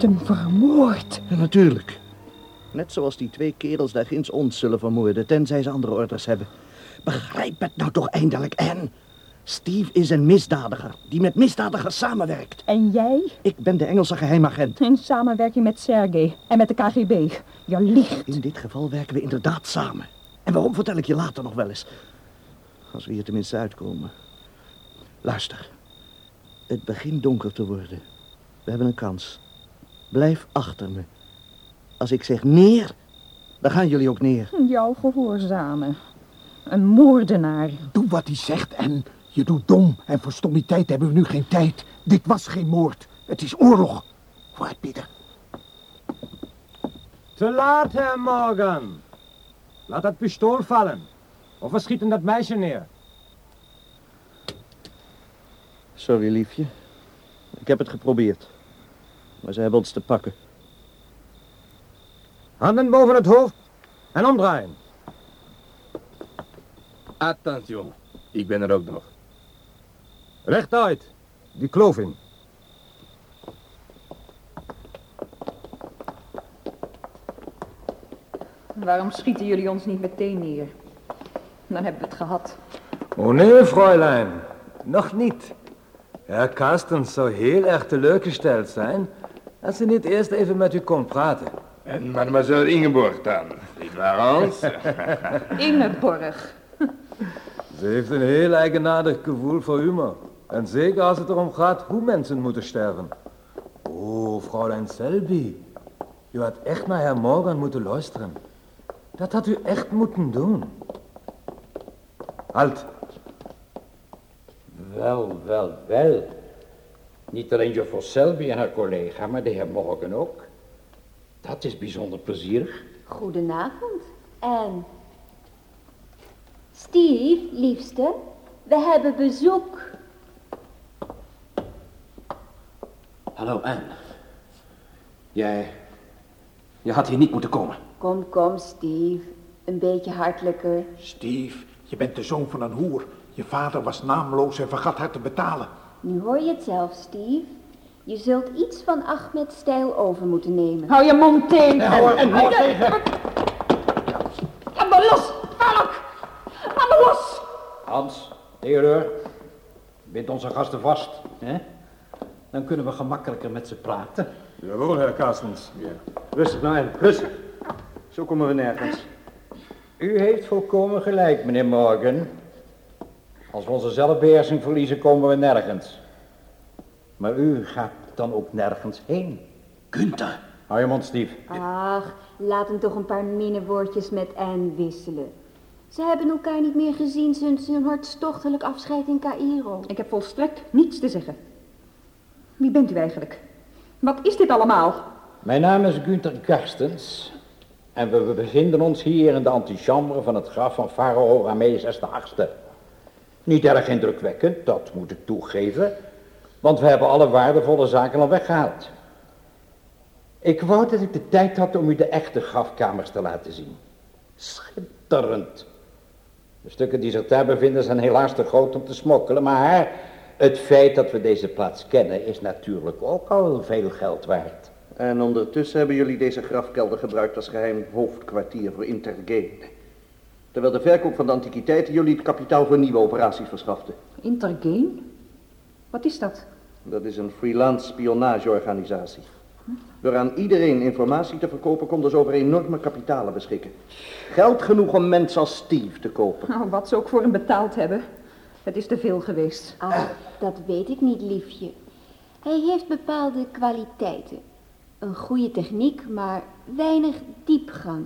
Karsten vermoord. Ja, natuurlijk. Net zoals die twee kerels daar ginds ons zullen vermoorden, tenzij ze andere orders hebben. Begrijp het nou toch eindelijk, Anne. Steve is een misdadiger die met misdadigers samenwerkt. En jij? Ik ben de Engelse geheimagent. In samenwerking met Sergei en met de KGB. Je liegt. In dit geval werken we inderdaad samen. En waarom vertel ik je later nog wel eens. Als we hier tenminste uitkomen. Luister. Het begint donker te worden. We hebben een kans. Blijf achter me. Als ik zeg neer, dan gaan jullie ook neer. Jou gehoorzamen. Een moordenaar. Doe wat hij zegt en je doet dom. En voor stommiteit hebben we nu geen tijd. Dit was geen moord. Het is oorlog. Vooruit, Pieter. Te laat, Herr Morgan. Laat dat pistool vallen. Of we schieten dat meisje neer. Sorry, liefje. Ik heb het geprobeerd. Maar ze hebben ons te pakken. Handen boven het hoofd en omdraaien. Attention, ik ben er ook nog. Rechtuit, die kloof in. Waarom schieten jullie ons niet meteen neer? Dan hebben we het gehad. Oh nee, Fräulein. Nog niet. Herr Carstens zou heel erg teleurgesteld zijn... als hij niet eerst even met u kon praten. En mademoiselle Ingeborg dan? Niet waar, Hans? Ingeborg. Ze heeft een heel eigenaardig gevoel voor humor. En zeker als het erom gaat hoe mensen moeten sterven. Oh, Fräulein Selby. U had echt naar Herr Morgan moeten luisteren. Dat had u echt moeten doen. Halt. Wel, wel, wel. Niet alleen juffrouw Selby en haar collega, maar de heer Morgan ook. Dat is bijzonder plezierig. Goedenavond. En... Steve, liefste, we hebben bezoek. Hallo, Anne. Jij... Je had hier niet moeten komen. Kom, kom, Steve. Een beetje hartelijker. Steve, je bent de zoon van een hoer. Je vader was naamloos en vergat haar te betalen. Nu hoor je het zelf, Steve. Je zult iets van Ahmed stijl over moeten nemen. Hou je mond tegen. hou er mond tegen. Laat me los, Valk. Laat me los. Hans, Theodor, bind onze gasten vast. Hè? Dan kunnen we gemakkelijker met ze praten. Jawel, Herr Carstens. Rustig nou, Anne. Rustig. Zo komen we nergens. U heeft volkomen gelijk, meneer Morgan. Als we onze zelfbeheersing verliezen, komen we nergens. Maar u gaat dan ook nergens heen. Gunther. Hou je mond, Steve. Ach, laat hem toch een paar minnewoordjes met Anne wisselen. Ze hebben elkaar niet meer gezien sinds hun hartstochtelijk afscheid in Cairo. Ik heb volstrekt niets te zeggen. Wie bent u eigenlijk? Wat is dit allemaal? Mijn naam is Günther Karstens. En we bevinden ons hier in de antichambre van het graf van farao Rameses VIII. Niet erg indrukwekkend, dat moet ik toegeven. Want we hebben alle waardevolle zaken al weggehaald. Ik wou dat ik de tijd had om u de echte grafkamers te laten zien. Schitterend. De stukken die zich daar bevinden zijn helaas te groot om te smokkelen, maar het feit dat we deze plaats kennen is natuurlijk ook al veel geld waard. En ondertussen hebben jullie deze grafkelder gebruikt als geheim hoofdkwartier voor Intergame. Terwijl de verkoop van de antiquiteiten jullie het kapitaal voor nieuwe operaties verschafte. Intergame? Wat is dat? Dat is een freelance spionageorganisatie. Door aan iedereen informatie te verkopen konden ze over enorme kapitalen beschikken. Geld genoeg om mensen als Steve te kopen. Nou, wat ze ook voor hem betaald hebben. Het is te veel geweest. Ah, dat weet ik niet, liefje. Hij heeft bepaalde kwaliteiten. Een goede techniek, maar weinig diepgang.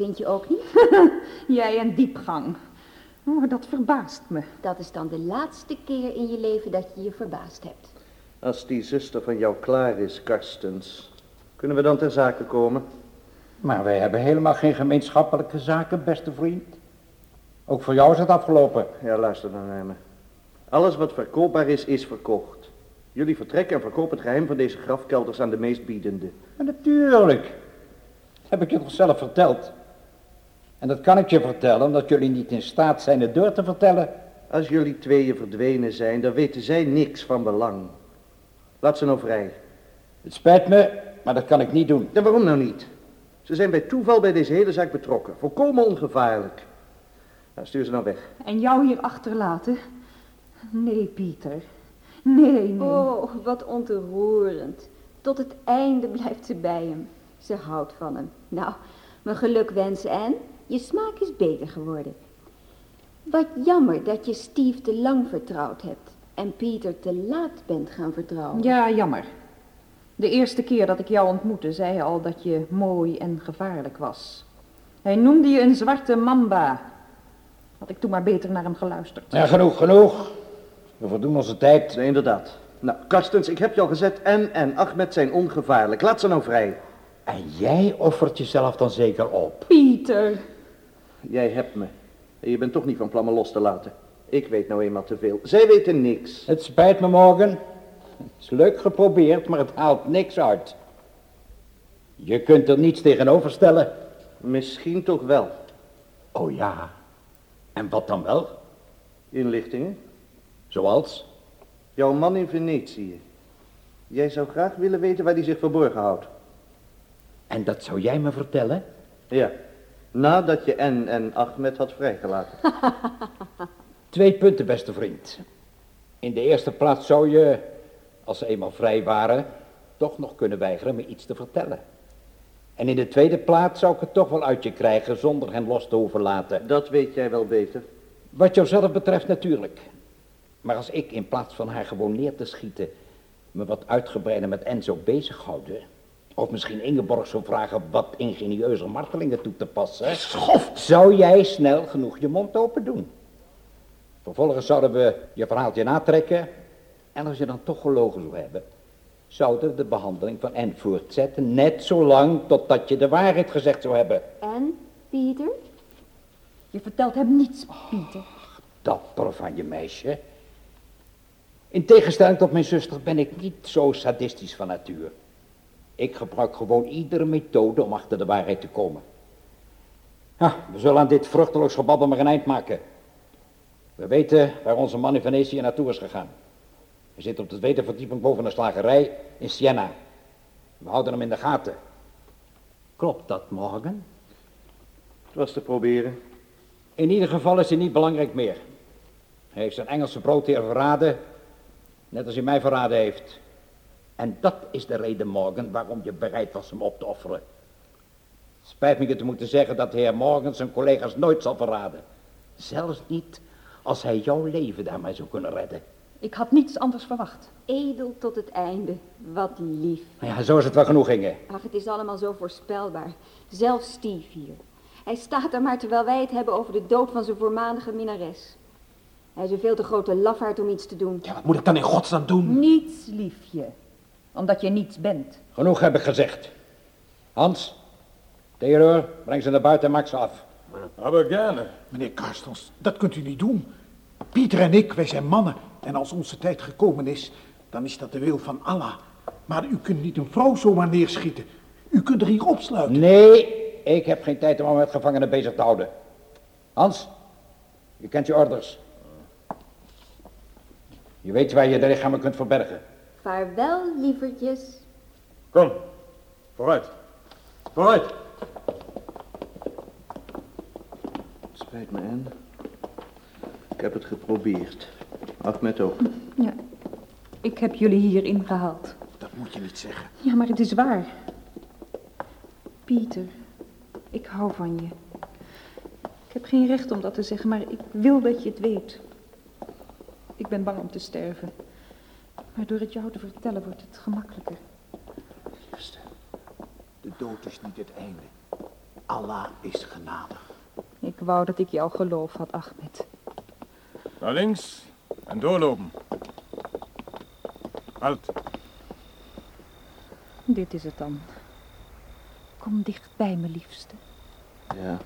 Vind je ook niet? Jij en diepgang. Oh, dat verbaast me. Dat is dan de laatste keer in je leven dat je je verbaasd hebt. Als die zuster van jou klaar is, Karstens, kunnen we dan ter zake komen? Maar wij hebben helemaal geen gemeenschappelijke zaken, beste vriend. Ook voor jou is het afgelopen. Ja, luister dan naar me. Alles wat verkoopbaar is, is verkocht. Jullie vertrekken en verkopen het geheim van deze grafkelders aan de meest biedende. Maar natuurlijk. Heb ik je toch zelf verteld? En dat kan ik je vertellen, omdat jullie niet in staat zijn het door te vertellen. Als jullie tweeën verdwenen zijn, dan weten zij niks van belang. Laat ze nou vrij. Het spijt me, maar dat kan ik niet doen. En waarom nou niet? Ze zijn bij toeval bij deze hele zaak betrokken. Volkomen ongevaarlijk. Nou, stuur ze nou weg. En jou hier achterlaten? Nee, Pieter. Nee, nee. Oh, wat ontroerend. Tot het einde blijft ze bij hem. Ze houdt van hem. Nou, mijn geluk wensen en je smaak is beter geworden. Wat jammer dat je Steve te lang vertrouwd hebt en Pieter te laat bent gaan vertrouwen. Ja, jammer. De eerste keer dat ik jou ontmoette, zei hij al dat je mooi en gevaarlijk was. Hij noemde je een zwarte mamba. Had ik toen maar beter naar hem geluisterd. Ja, genoeg, genoeg. We verdoen onze tijd. Nee, inderdaad. Nou, Karstens, ik heb je al gezet. En en Ahmed zijn ongevaarlijk. Laat ze nou vrij. En jij offert jezelf dan zeker op. Pieter. Jij hebt me. Je bent toch niet van plan me los te laten. Ik weet nou eenmaal te veel. Zij weten niks. Het spijt me, Morgan. Het is leuk geprobeerd, maar het haalt niks uit. Je kunt er niets tegenover stellen. Misschien toch wel. Oh ja. En wat dan wel? Inlichtingen. Zoals? Jouw man in Venetië. Jij zou graag willen weten waar hij zich verborgen houdt. En dat zou jij me vertellen? Ja. Nadat je en en Ahmed had vrijgelaten. Twee punten, beste vriend. In de eerste plaats zou je, als ze eenmaal vrij waren, toch nog kunnen weigeren me iets te vertellen. En in de tweede plaats zou ik het toch wel uit je krijgen zonder hen los te hoeven laten. Dat weet jij wel beter. Wat jouzelf betreft natuurlijk. Maar als ik in plaats van haar gewoon neer te schieten, me wat uitgebreider met Enzo bezighouden, of misschien Ingeborg zou vragen wat ingenieuze martelingen toe te passen, Schof! zou jij snel genoeg je mond open doen. Vervolgens zouden we je verhaaltje natrekken. En als je dan toch gelogen zou hebben, zouden we de behandeling van N voortzetten. Net zolang totdat je de waarheid gezegd zou hebben. En, Pieter? Je vertelt hem niets, Pieter. Dapper van je meisje. In tegenstelling tot mijn zuster ben ik niet zo sadistisch van natuur. Ik gebruik gewoon iedere methode om achter de waarheid te komen. Ja, we zullen aan dit vruchteloos gebabbel maar een eind maken. We weten waar onze man in Venetië naartoe is gegaan. Hij zit op de tweede verdieping boven een slagerij in Siena. We houden hem in de gaten. Klopt dat, Morgan? Het was te proberen. In ieder geval is hij niet belangrijk meer. Hij heeft zijn Engelse broodheer verraden, net als hij mij verraden heeft. En dat is de reden, Morgan, waarom je bereid was hem op te offeren. Spijt me je te moeten zeggen dat de heer Morgan zijn collega's nooit zal verraden. Zelfs niet als hij jouw leven daarmee zou kunnen redden. Ik had niets anders verwacht. Edel tot het einde. Wat lief. Nou Ja, zo is het wel genoeg, Inge. Ach, het is allemaal zo voorspelbaar. Zelfs Steve hier. Hij staat er maar terwijl wij het hebben over de dood van zijn voormalige minnares. Hij is een veel te grote lafaard om iets te doen. Ja, wat moet ik dan in godsnaam doen? Niets, liefje. Omdat je niets bent. Genoeg heb ik gezegd. Hans, Theodor, breng ze naar buiten en maak ze af. Aber gerne. Meneer Karstens, dat kunt u niet doen. Pieter en ik, wij zijn mannen. En als onze tijd gekomen is, dan is dat de wil van Allah. Maar u kunt niet een vrouw zomaar neerschieten. U kunt er hier opsluiten. Nee, ik heb geen tijd om me met gevangenen bezig te houden. Hans, je kent je orders. Je weet waar je de lichamen kunt verbergen. Vaarwel, lievertjes. Kom, vooruit. Vooruit. Spijt me, Anne. Ik heb het geprobeerd. Ahmed ook. Ja. Ik heb jullie hier ingehaald. Dat moet je niet zeggen. Ja, maar het is waar. Pieter, ik hou van je. Ik heb geen recht om dat te zeggen, maar ik wil dat je het weet. Ik ben bang om te sterven. Maar door het jou te vertellen wordt het gemakkelijker. Liefste, de dood is niet het einde. Allah is genadig. Ik wou dat ik jou geloof had, Ahmed. Naar links en doorlopen. Halt. Dit is het dan. Kom dicht bij me, liefste. Ja.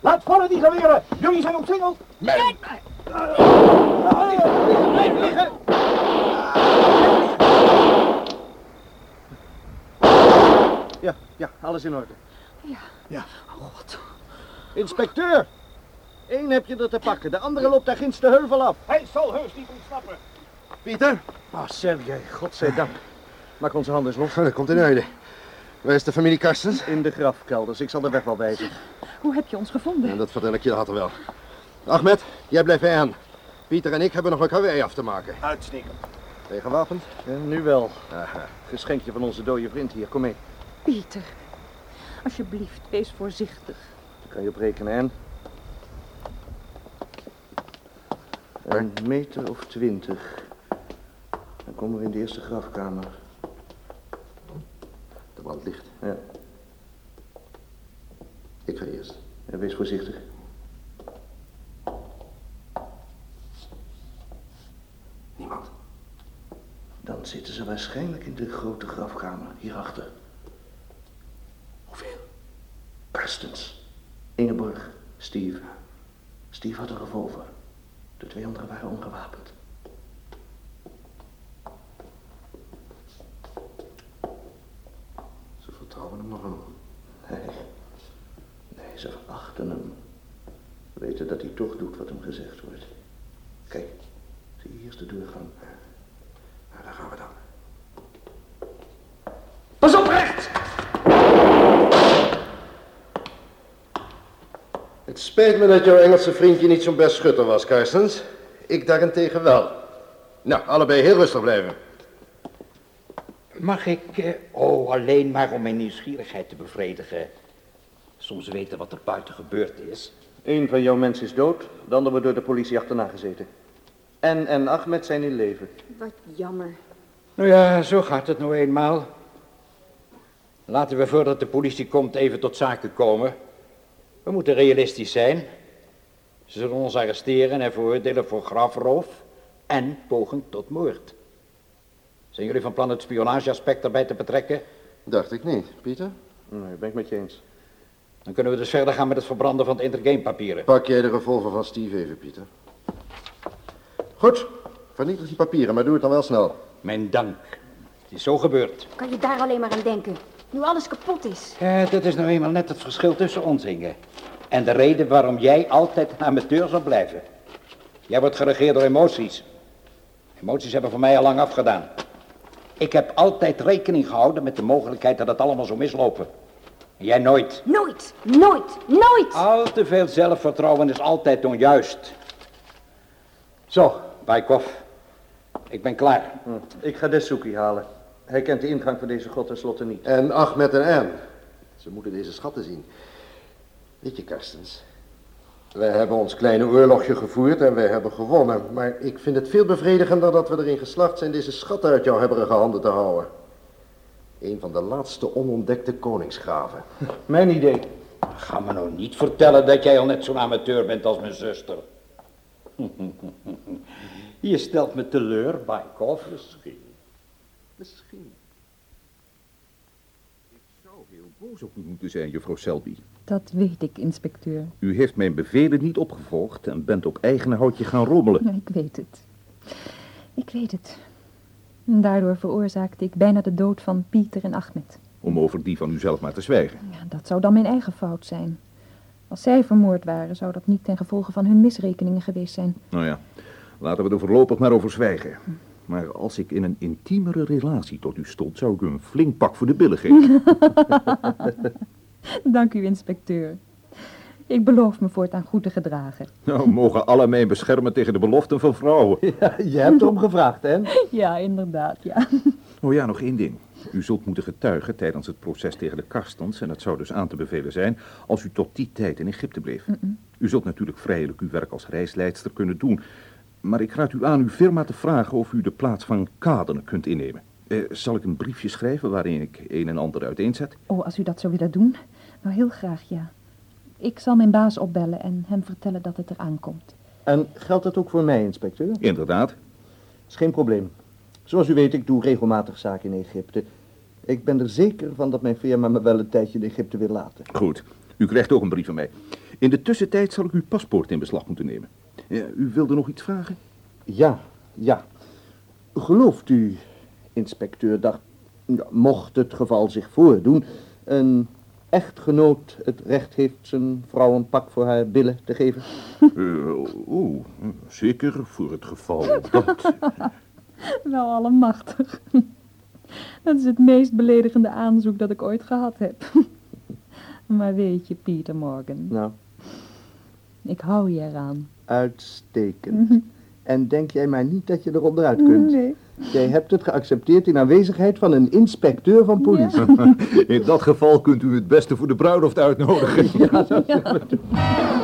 Laat vallen die geweren! Jullie zijn omsingeld! Nee! Blijf liggen! Ja, ja, alles in orde. Ja, Inspecteur! Eén heb je er te pakken, de andere loopt daar ginds de heuvel af. hij zal heus niet ontsnappen. Pieter? Ah, Sergej, godzijdank. Maak onze handen eens los. Oh, dat komt in orde. Waar is de familie Karstens? In de grafkelders. Ik zal de weg wel wijzen. Hoe heb je ons gevonden? Ja, dat vertel ik je later wel. Ahmed, jij blijft bij aan. Pieter en ik hebben nog een karwei af te maken. Uitstekend. Ben je gewapend? Ja, nu wel. Aha. Geschenkje van onze dode vriend hier. Kom mee. Pieter, alsjeblieft, wees voorzichtig. Daar kan je op rekenen, en? Een meter of twintig. Dan komen we in de eerste grafkamer. De brand ligt. Ja, Ik ga eerst. en wees voorzichtig. Niemand. Dan zitten ze waarschijnlijk in de grote grafkamer, hierachter. Karstens, Ingeborg, Steve. Steve had een revolver. De twee anderen waren ongewapend. Ze vertrouwen hem nogal. Nee, nee, ze verachten hem. Weten dat hij toch doet wat hem gezegd wordt. Kijk, zie je hier is de doorgang. Nou, daar gaan we dan. Pas op, recht! Het spijt me dat jouw Engelse vriendje niet zo'n best schutter was, Karstens. Ik daarentegen wel. Nou, allebei heel rustig blijven. Mag ik, eh, oh, alleen maar om mijn nieuwsgierigheid te bevredigen, soms weten wat er buiten gebeurd is? Eén van jouw mensen is dood, de ander wordt door de politie achterna gezeten. En en Ahmed zijn in leven. Wat jammer. Nou ja, zo gaat het nou eenmaal. Laten we voordat de politie komt even tot zaken komen. We moeten realistisch zijn. Ze zullen ons arresteren en veroordelen voor grafroof en poging tot moord. Zijn jullie van plan het spionageaspect erbij te betrekken? Dacht ik niet. Pieter? Nee, ben ik met je eens. Dan kunnen we dus verder gaan met het verbranden van het intergamepapieren. Pak jij de revolver van Steve even, Pieter. Goed. Vernietig die papieren, maar doe het dan wel snel. Mijn dank. Het is zo gebeurd. Kan je daar alleen maar aan denken? Nu alles kapot is. Ja, dat is nou eenmaal net het verschil tussen ons, Inge. En de reden waarom jij altijd een amateur zal blijven. Jij wordt geregeerd door emoties. Emoties hebben voor mij al lang afgedaan. Ik heb altijd rekening gehouden met de mogelijkheid dat het allemaal zou mislopen. En jij nooit. Nooit, nooit, nooit! Al te veel zelfvertrouwen is altijd onjuist. Zo, Baikov. Ik ben klaar. Hm. Ik ga Desuki halen. Hij kent de ingang van deze grot tenslotte niet. En Ahmed en Anne. Ze moeten deze schatten zien. Weet je, Karstens. Wij hebben ons kleine oorlogje gevoerd en wij hebben gewonnen. Maar ik vind het veel bevredigender dat we erin geslaagd zijn deze schatten uit jouw hebberige handen te houden. Een van de laatste onontdekte koningsgraven. Mijn idee. Ga me nou niet vertellen dat jij al net zo'n amateur bent als mijn zuster. Je stelt me teleur, Baikov. Misschien. Misschien. Ik zou heel boos op u moeten zijn, juffrouw Selby. Dat weet ik, inspecteur. U heeft mijn bevelen niet opgevolgd en bent op eigen houtje gaan rommelen. Ja, ik weet het. Ik weet het. En daardoor veroorzaakte ik bijna de dood van Pieter en Ahmed. Om over die van u zelf maar te zwijgen. Ja, dat zou dan mijn eigen fout zijn. Als zij vermoord waren, zou dat niet ten gevolge van hun misrekeningen geweest zijn. Nou ja, laten we er voorlopig maar over zwijgen. Maar als ik in een intiemere relatie tot u stond, zou ik u een flink pak voor de billen geven. Dank u, inspecteur. Ik beloof me voortaan goed te gedragen. nou, mogen alle mij beschermen tegen de beloften van vrouwen. Ja, je hebt erom gevraagd, hè? Ja, inderdaad, ja. Oh ja, nog één ding. U zult moeten getuigen tijdens het proces tegen de Karstens, en dat zou dus aan te bevelen zijn, als u tot die tijd in Egypte bleef. U zult natuurlijk vrijelijk uw werk als reisleidster kunnen doen, maar ik raad u aan uw firma te vragen of u de plaats van Kaden kunt innemen. Eh, zal ik een briefje schrijven waarin ik een en ander uiteenzet? Oh, als u dat zou willen doen, nou heel graag, ja. Ik zal mijn baas opbellen en hem vertellen dat het eraan komt. En geldt dat ook voor mij, inspecteur? Inderdaad. Is geen probleem. Zoals u weet, ik doe regelmatig zaken in Egypte. Ik ben er zeker van dat mijn firma me wel een tijdje in Egypte wil laten. Goed, u krijgt ook een brief van mij. In de tussentijd zal ik uw paspoort in beslag moeten nemen. Ja, u wilde nog iets vragen? Ja, ja. Gelooft u, inspecteur, dat, ja, mocht het geval zich voordoen, een echtgenoot het recht heeft zijn vrouw een pak voor haar billen te geven? Eh, Oeh, zeker voor het geval dat... Wel allemachtig. Dat is het meest beledigende aanzoek dat ik ooit gehad heb. Maar weet je, Pieter Morgan, Nou, ik hou je eraan. uitstekend. En denk jij maar niet dat je er onderuit kunt. Nee. Jij hebt het geaccepteerd in aanwezigheid van een inspecteur van politie. In dat geval kunt u het beste voor de bruiloft uitnodigen. Ja, dat